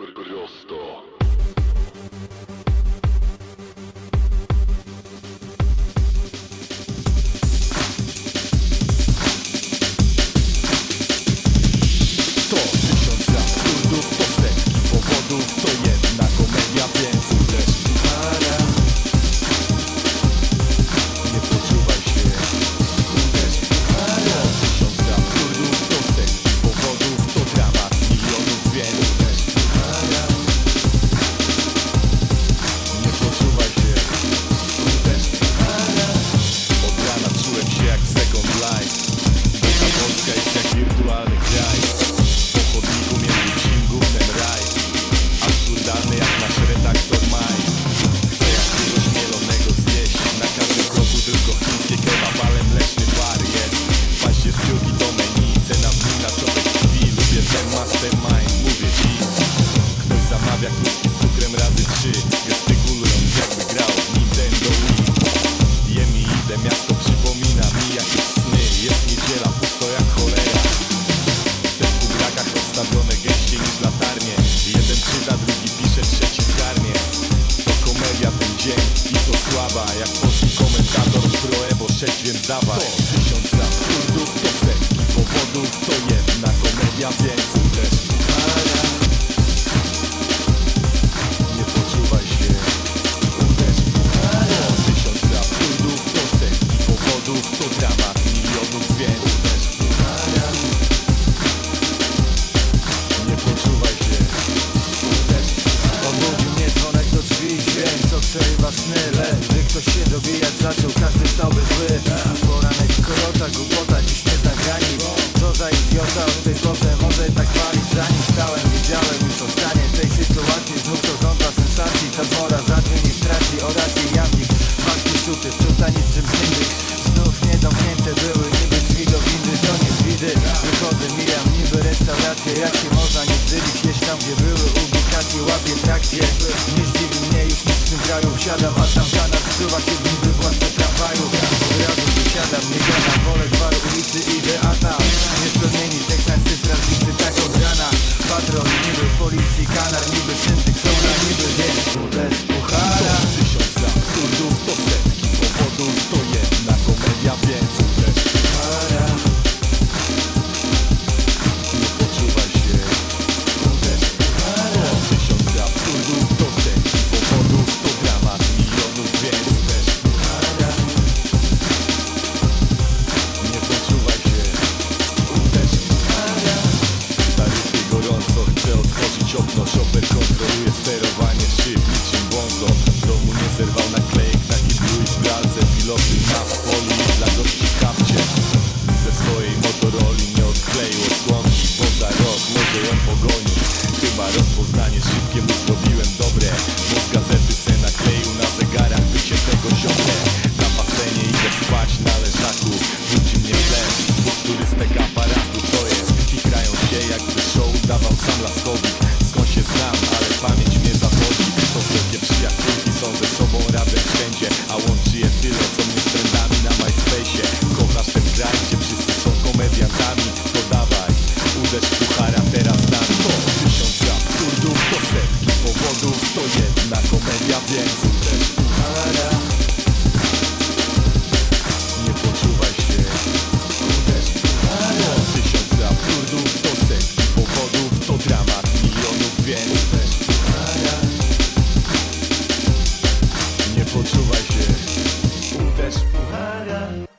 Gosto. Szpiłki do menu, cena wina, czopek krwi Lubię ten mastermind, mówię ci. Ktoś zamawia kluski z cukrem razy trzy. Gestykulując jakby grał w Nintendo Wii. Jem i idę, miasto przypomina mi jakieś sny. Jest niedziela, pusto jak cholera. Te w kubrakach rozstawione gęściej niż latarnie. Jeden czyta, drugi pisze, trzeci zgarnie. To komedia ten dzień i to słaba Jak polski komentator pro Evo 6, więc dawaj. Tysiąc absurdów, to setki powodów To jedna komedia, więc uderz absurdów, przerywa sny Każdy stałby zły. Poranek korota, głupota Dziś nie zna granic Co za idiota w tej porze Może tak palić zanim stałem. Wiedziałem już o stanie tej sytuacji. Znów to żądla sensacji Ta zmora zadzwień i straci. Oraz jej jamnik Fakty szuty Wczuta niczym z innych Znów niedomknięte były Niby drzwi do windy. To nie widy Wychodzę, mijam niby restaurację Jak się można nie dzielić Jeść tam gdzie były ubikacje Łapię trakcję Nie zdziwi mnie już nic w tym kraju Wsiadam, a tam Nigga. Okno Shopper kontroluje sterowanie szyb Niczym bonzo W domu nie zerwał naklejek na kiblu i w pralce Piloty na w poli dla gości kapcie. Ze swojej Motorola nie odkleił osłonki Poza rok. Może ją pogoni. Chyba rozpoznanie szybkie mu zrobiłem dobre. Z gazety se nakleił na zegarach wyciętego ziomę Na basenie idę spać na leżaku. Budzi mnie flash z turystek aparatu Co jest? Kikrają się jakby show dawał sam Laskowik Więc Nie poczuwaj się. Też kamera Tysiące absurdów, dosyć To dramat milionów, więc Nie poczuwaj się. Uderz w